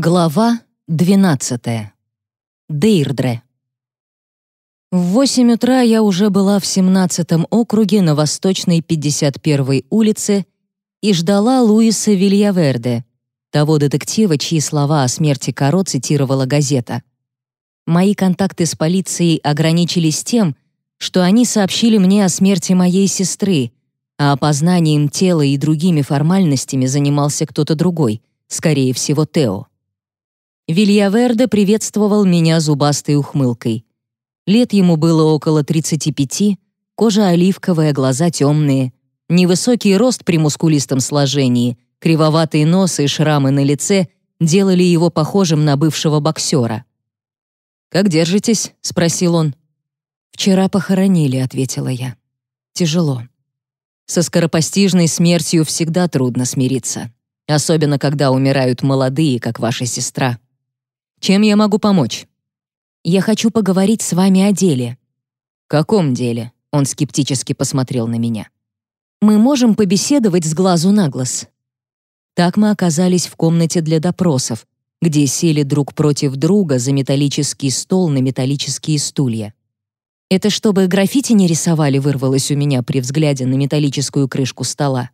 Глава 12. Дейрдре. В 8 утра я уже была в 17-м округе на Восточной 51-й улице и ждала Луиса Вильяверде, того детектива, чьи слова о смерти Каро цитировала газета. Мои контакты с полицией ограничились тем, что они сообщили мне о смерти моей сестры, а опознанием тела и другими формальностями занимался кто-то другой, скорее всего, Тео. Вильяверде приветствовал меня зубастой ухмылкой. Лет ему было около 35, кожа оливковая, глаза темные, невысокий рост при мускулистом сложении, кривоватый нос и шрамы на лице делали его похожим на бывшего боксера. «Как держитесь?» — спросил он. «Вчера похоронили», — ответила я. «Тяжело. Со скоропостижной смертью всегда трудно смириться, особенно когда умирают молодые, как ваша сестра». Чем я могу помочь? Я хочу поговорить с вами о деле. Каком деле? Он скептически посмотрел на меня. Мы можем побеседовать с глазу на глаз. Так мы оказались в комнате для допросов, где сели друг против друга за металлический стол на металлические стулья. Это чтобы граффити не рисовали, вырвалось у меня при взгляде на металлическую крышку стола.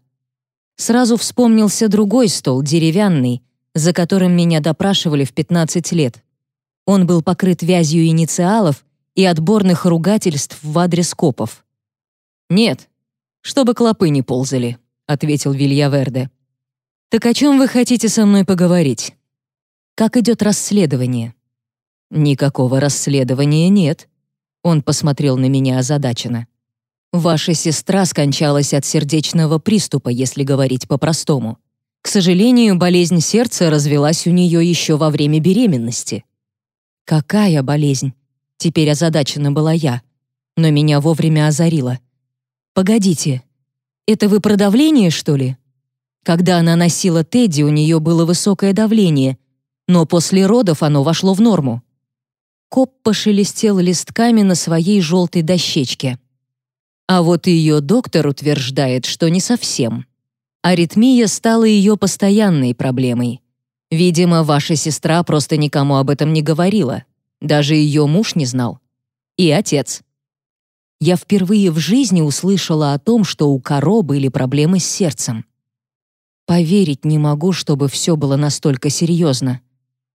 Сразу вспомнился другой стол, деревянный, за которым меня допрашивали в 15 лет. Он был покрыт вязью инициалов и отборных ругательств в адрес копов. «Нет, чтобы клопы не ползали», — ответил Вильяверде. «Так о чем вы хотите со мной поговорить?» «Как идет расследование?» «Никакого расследования нет», — он посмотрел на меня озадаченно. «Ваша сестра скончалась от сердечного приступа, если говорить по-простому. К сожалению, болезнь сердца развелась у нее еще во время беременности. Какая болезнь? Теперь озадачена была я, но меня вовремя озарило. Погодите, это вы про давление, что ли? Когда она носила Тедди, у нее было высокое давление, но после родов оно вошло в норму. Коп пошелестел листками на своей желтой дощечке. А вот ее доктор утверждает, что не совсем. Аритмия стала ее постоянной проблемой. Видимо, ваша сестра просто никому об этом не говорила. Даже ее муж не знал. И отец. Я впервые в жизни услышала о том, что у Каро были проблемы с сердцем. Поверить не могу, чтобы все было настолько серьезно.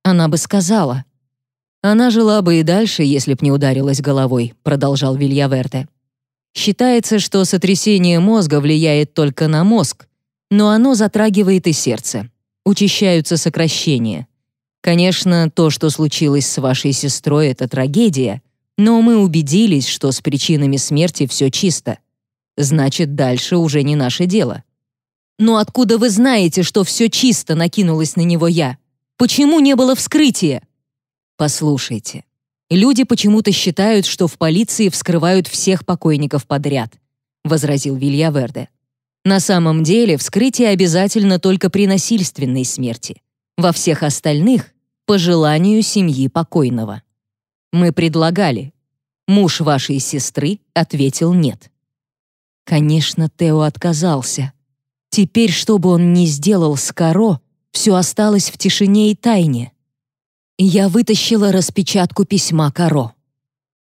Она бы сказала. Она жила бы и дальше, если б не ударилась головой, продолжал Вильяверте. Считается, что сотрясение мозга влияет только на мозг, но оно затрагивает и сердце. Учащаются сокращения. Конечно, то, что случилось с вашей сестрой, это трагедия, но мы убедились, что с причинами смерти все чисто. Значит, дальше уже не наше дело. Но откуда вы знаете, что все чисто, накинулась на него я? Почему не было вскрытия? Послушайте, люди почему-то считают, что в полиции вскрывают всех покойников подряд, возразил Вилья Верде. На самом деле вскрытие обязательно только при насильственной смерти. Во всех остальных — по желанию семьи покойного. Мы предлагали. Муж вашей сестры ответил «нет». Конечно, Тео отказался. Теперь, что бы он ни сделал с Каро, все осталось в тишине и тайне. Я вытащила распечатку письма Каро.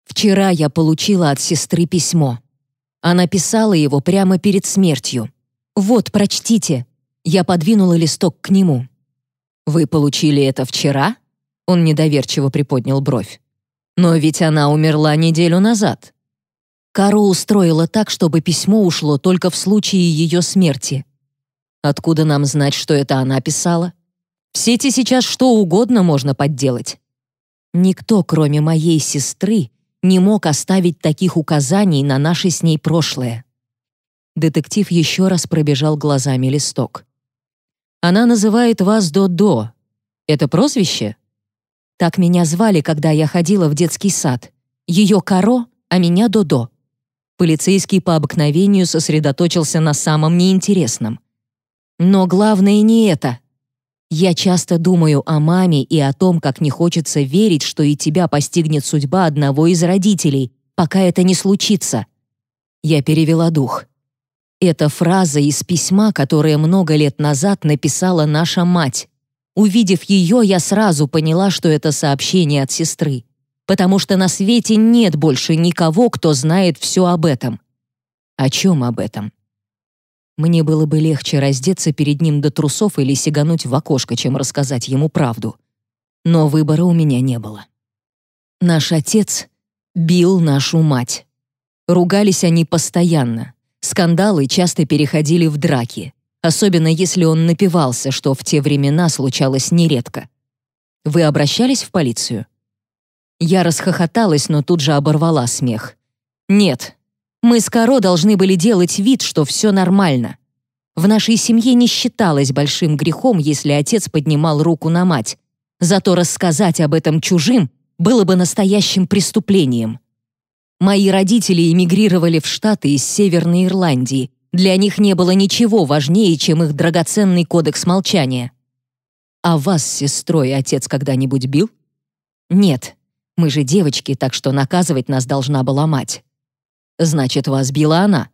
Вчера я получила от сестры письмо. Она писала его прямо перед смертью. «Вот, прочтите». Я подвинула листок к нему. «Вы получили это вчера?» Он недоверчиво приподнял бровь. «Но ведь она умерла неделю назад». Кару устроила так, чтобы письмо ушло только в случае ее смерти. Откуда нам знать, что это она писала? В сети сейчас что угодно можно подделать. Никто, кроме моей сестры, не мог оставить таких указаний на наше с ней прошлое. Детектив еще раз пробежал глазами листок. Она называет вас До-До. Это прозвище? Так меня звали, когда я ходила в детский сад. Ее Каро, а меня Додо. Полицейский по обыкновению сосредоточился на самом неинтересном. Но главное не это. Я часто думаю о маме и о том, как не хочется верить, что и тебя постигнет судьба одного из родителей, пока это не случится. Я перевела дух. Это фраза из письма, которое много лет назад написала наша мать. Увидев ее, я сразу поняла, что это сообщение от сестры, потому что на свете нет больше никого, кто знает все об этом. О чем об этом? Мне было бы легче раздеться перед ним до трусов или сигануть в окошко, чем рассказать ему правду. Но выбора у меня не было. Наш отец бил нашу мать. Ругались они постоянно. Скандалы часто переходили в драки особенно если он напивался, что в те времена случалось нередко. Вы обращались в полицию? Я расхохоталась, но тут же оборвала смех. Нет, мы с Каро должны были делать вид, что все нормально. В нашей семье не считалось большим грехом, если отец поднимал руку на мать. Зато рассказать об этом чужим было бы настоящим преступлением. Мои родители эмигрировали в Штаты из Северной Ирландии, для них не было ничего важнее, чем их драгоценный кодекс молчания. А вас с сестрой отец когда-нибудь бил? Нет. Мы же девочки, так что наказывать нас должна была мать. Значит, вас била она.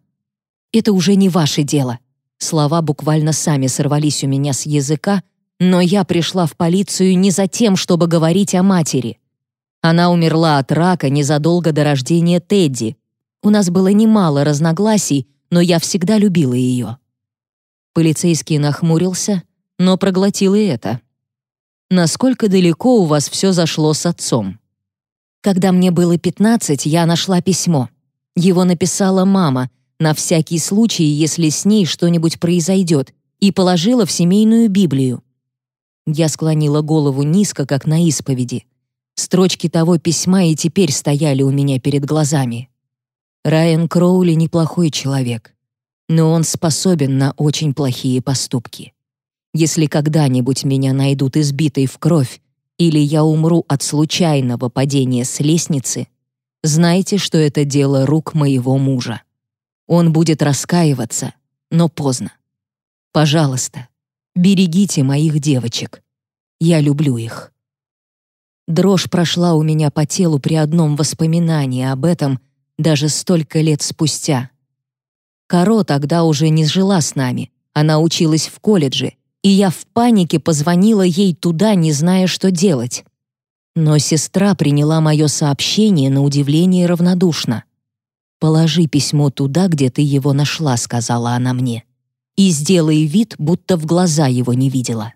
Это уже не ваше дело. Слова буквально сами сорвались у меня с языка, но я пришла в полицию не за тем, чтобы говорить о матери. Она умерла от рака незадолго до рождения Тедди. У нас было немало разногласий, но я всегда любила ее. Полицейский нахмурился, но проглотил и это. Насколько далеко у вас все зашло с отцом? Когда мне было 15, я нашла письмо. Его написала мама, на всякий случай, если с ней что-нибудь произойдет, и положила в семейную Библию. Я склонила голову низко, как на исповеди. Строчки того письма и теперь стояли у меня перед глазами. Райан Кроули неплохой человек, но он способен на очень плохие поступки. Если когда-нибудь меня найдут избитой в кровь или я умру от случайного падения с лестницы, знайте, что это дело рук моего мужа. Он будет раскаиваться, но поздно. Пожалуйста, берегите моих девочек. Я люблю их. Дрожь прошла у меня по телу при одном воспоминании об этом — даже столько лет спустя. Каро тогда уже не жила с нами, она училась в колледже, и я в панике позвонила ей туда, не зная, что делать. Но сестра приняла мое сообщение на удивление равнодушно. «Положи письмо туда, где ты его нашла», — сказала она мне. «И сделай вид, будто в глаза его не видела».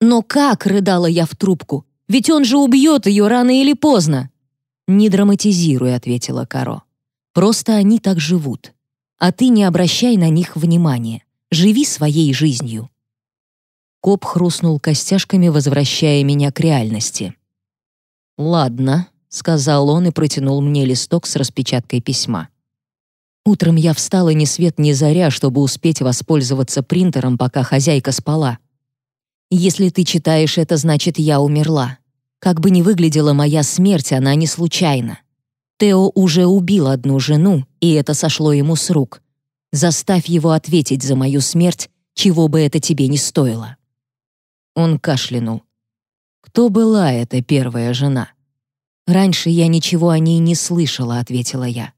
«Но как?» — рыдала я в трубку. «Ведь он же убьет ее рано или поздно». «Не драматизируй», — ответила Каро. «Просто они так живут. А ты не обращай на них внимания. Живи своей жизнью». Коп хрустнул костяшками, возвращая меня к реальности. «Ладно», — сказал он и протянул мне листок с распечаткой письма. Утром я встала ни свет ни заря, чтобы успеть воспользоваться принтером, пока хозяйка спала. «Если ты читаешь это, значит, я умерла. Как бы ни выглядела моя смерть, она не случайна. Тео уже убил одну жену, и это сошло ему с рук. Заставь его ответить за мою смерть, чего бы это тебе не стоило. Он кашлянул. Кто была эта первая жена? Раньше я ничего о ней не слышала, ответила я.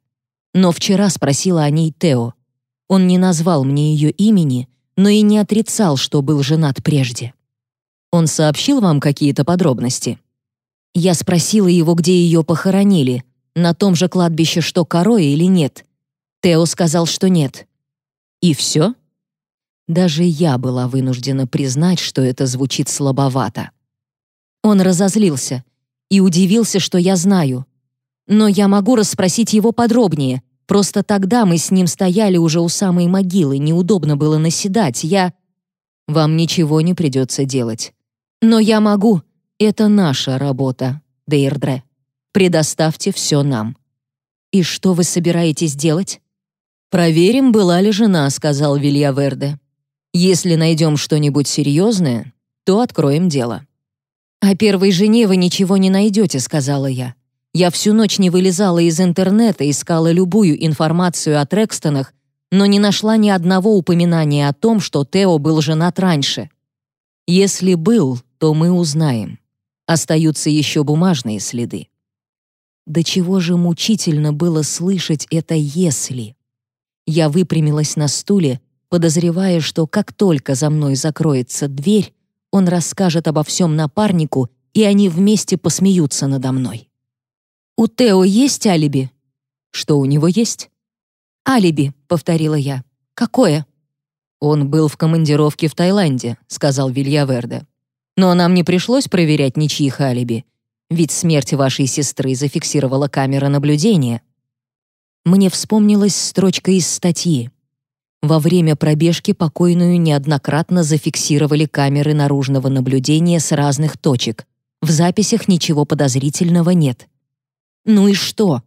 Но вчера спросила о ней Тео. Он не назвал мне ее имени, но и не отрицал, что был женат прежде. Он сообщил вам какие-то подробности? Я спросила его, где ее похоронили, на том же кладбище, что Корой или нет. Тео сказал, что нет. И все? Даже я была вынуждена признать, что это звучит слабовато. Он разозлился и удивился, что я знаю. Но я могу расспросить его подробнее. Просто тогда мы с ним стояли уже у самой могилы, неудобно было наседать. Я... Вам ничего не придется делать. Но я могу. Это наша работа, Дейрдре. Предоставьте все нам. И что вы собираетесь делать? Проверим, была ли жена, сказал Вильяверде. Если найдем что-нибудь серьезное, то откроем дело. О первой жене вы ничего не найдете, сказала я. Я всю ночь не вылезала из интернета, искала любую информацию о Трекстонах, но не нашла ни одного упоминания о том, что Тео был женат раньше. Если был, то мы узнаем. Остаются еще бумажные следы. До чего же мучительно было слышать это «если». Я выпрямилась на стуле, подозревая, что как только за мной закроется дверь, он расскажет обо всем напарнику, и они вместе посмеются надо мной. «У Тео есть алиби?» «Что у него есть?» «Алиби», — повторила я. «Какое?» «Он был в командировке в Таиланде», — сказал Вильяверде. «Но нам не пришлось проверять ничьих алиби, ведь смерть вашей сестры зафиксировала камера наблюдения». Мне вспомнилась строчка из статьи. Во время пробежки покойную неоднократно зафиксировали камеры наружного наблюдения с разных точек. В записях ничего подозрительного нет. Ну и что?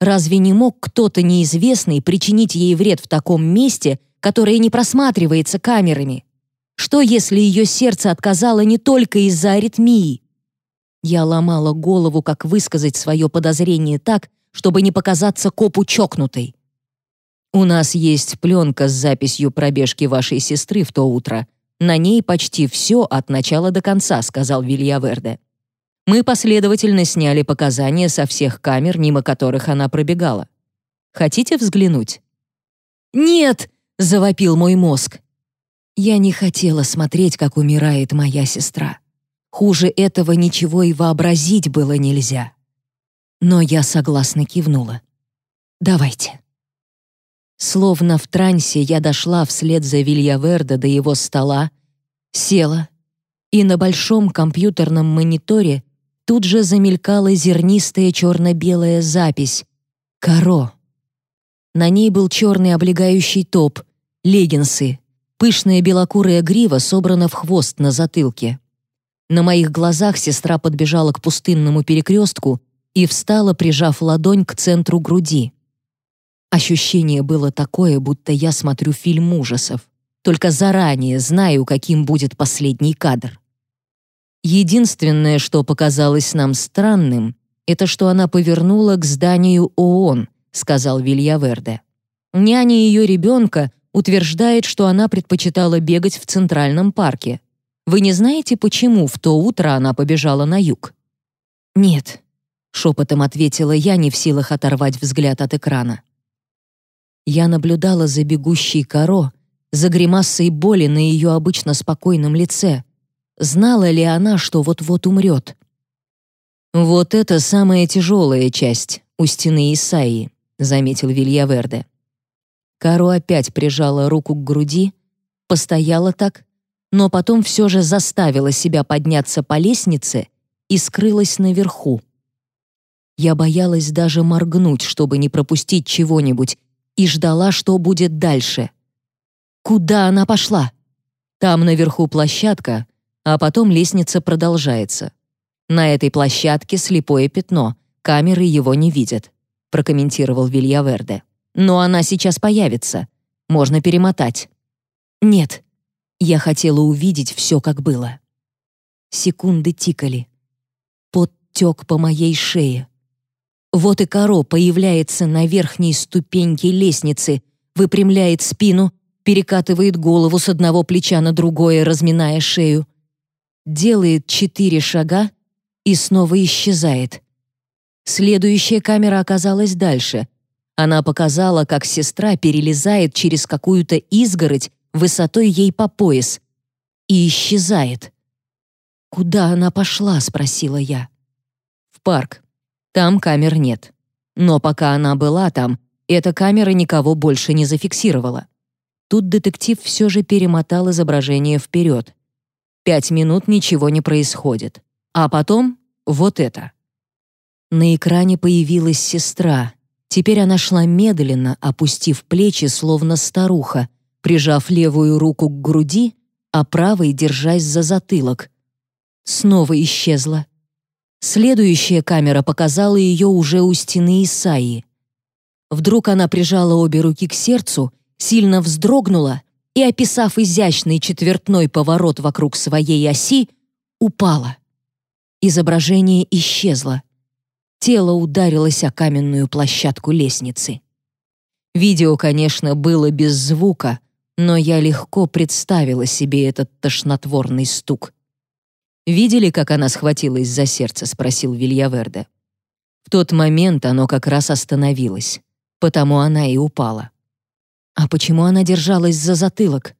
Разве не мог кто-то неизвестный причинить ей вред в таком месте, которое не просматривается камерами? Что, если ее сердце отказало не только из-за аритмии? Я ломала голову, как высказать свое подозрение так, чтобы не показаться копу чокнутой. У нас есть пленка с записью пробежки вашей сестры в то утро. На ней почти все от начала до конца», — сказал Вильяверде. «Мы последовательно сняли показания со всех камер, мимо которых она пробегала. Хотите взглянуть?» «Нет!» — завопил мой мозг. Я не хотела смотреть, как умирает моя сестра. Хуже этого ничего и вообразить было нельзя. Но я согласно кивнула. «Давайте». Словно в трансе я дошла вслед за Вильявердо до его стола, села, и на большом компьютерном мониторе тут же замелькала зернистая черно-белая запись «Каро». На ней был черный облегающий топ, леггинсы, пышная белокурая грива собрана в хвост на затылке. На моих глазах сестра подбежала к пустынному перекрестку и встала, прижав ладонь к центру груди. Ощущение было такое, будто я смотрю фильм ужасов, только заранее знаю, каким будет последний кадр. Единственное, что показалось нам странным, это что она повернула к зданию ООН, сказал Вильяверде. Няня ее ребенка утверждает, что она предпочитала бегать в Центральном парке. Вы не знаете, почему в то утро она побежала на юг? Нет, шепотом ответила я, не в силах оторвать взгляд от экрана. Я наблюдала за бегущей коро, за гримасой боли на ее обычно спокойном лице. Знала ли она, что вот-вот умрет? «Вот это самая тяжелая часть у стены Исаии», — заметил Вильяверде. Каро опять прижала руку к груди, постояла так, но потом все же заставила себя подняться по лестнице и скрылась наверху. Я боялась даже моргнуть, чтобы не пропустить чего-нибудь, и ждала, что будет дальше. Куда она пошла? Там наверху площадка, а потом лестница продолжается. На этой площадке слепое пятно, камеры его не видят, прокомментировал Вильяверде. Но она сейчас появится. Можно перемотать. Нет. Я хотела увидеть все, как было. Секунды тикали. Пот тек по моей шее. Вот и Каро появляется на верхней ступеньке лестницы, выпрямляет спину, перекатывает голову с одного плеча на другое, разминая шею. Делает четыре шага и снова исчезает. Следующая камера оказалась дальше. Она показала, как сестра перелезает через какую-то изгородь высотой ей по пояс и исчезает. «Куда она пошла?» — спросила я. «В парк», там камер нет. Но пока она была там, эта камера никого больше не зафиксировала. Тут детектив все же перемотал изображение вперед. Пять минут ничего не происходит. А потом вот это. На экране появилась сестра. Теперь она шла медленно, опустив плечи, словно старуха, прижав левую руку к груди, а правой держась за затылок. Снова исчезла. Следующая камера показала ее уже у стены Исаии. Вдруг она прижала обе руки к сердцу, сильно вздрогнула и, описав изящный четвертной поворот вокруг своей оси, упала. Изображение исчезло. Тело ударилось о каменную площадку лестницы. Видео, конечно, было без звука, но я легко представила себе этот тошнотворный стук. «Видели, как она схватилась за сердце?» — спросил Вильяверде. В тот момент оно как раз остановилось, потому она и упала. А почему она держалась за затылок?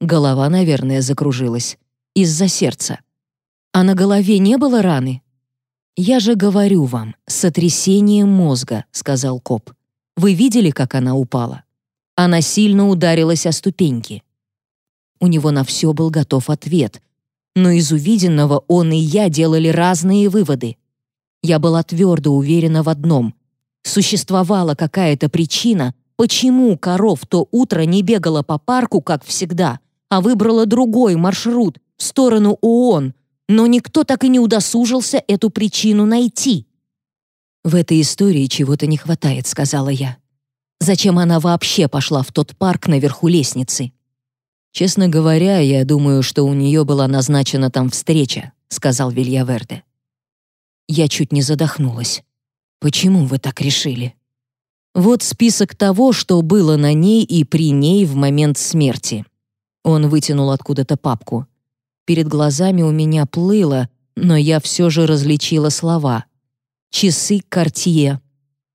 Голова, наверное, закружилась. Из-за сердца. А на голове не было раны? «Я же говорю вам, сотрясение мозга», — сказал коп. «Вы видели, как она упала?» Она сильно ударилась о ступеньки. У него на все был готов ответ, но из увиденного он и я делали разные выводы. Я была твердо уверена в одном. Существовала какая-то причина, почему коров то утро не бегала по парку, как всегда, а выбрала другой маршрут в сторону ООН, но никто так и не удосужился эту причину найти. «В этой истории чего-то не хватает», — сказала я. «Зачем она вообще пошла в тот парк наверху лестницы?» «Честно говоря, я думаю, что у нее была назначена там встреча», — сказал Вильяверде. Я чуть не задохнулась. «Почему вы так решили?» «Вот список того, что было на ней и при ней в момент смерти». Он вытянул откуда-то папку. Перед глазами у меня плыло, но я все же различила слова. Часы Cartier,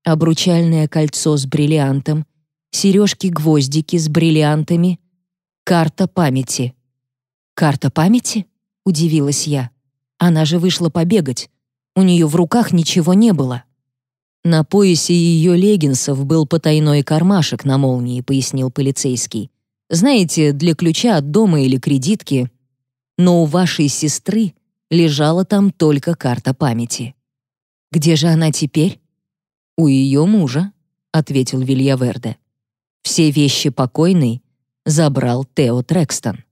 обручальное кольцо с бриллиантом, сережки-гвоздики с бриллиантами, карта памяти. «Карта памяти?» — удивилась я. «Она же вышла побегать. У нее в руках ничего не было». «На поясе ее леггинсов был потайной кармашек на молнии», — пояснил полицейский. «Знаете, для ключа от дома или кредитки но у вашей сестры лежала там только карта памяти. Где же она теперь? У ее мужа, ответил Вильяверде. Все вещи покойной забрал Тео Трекстон.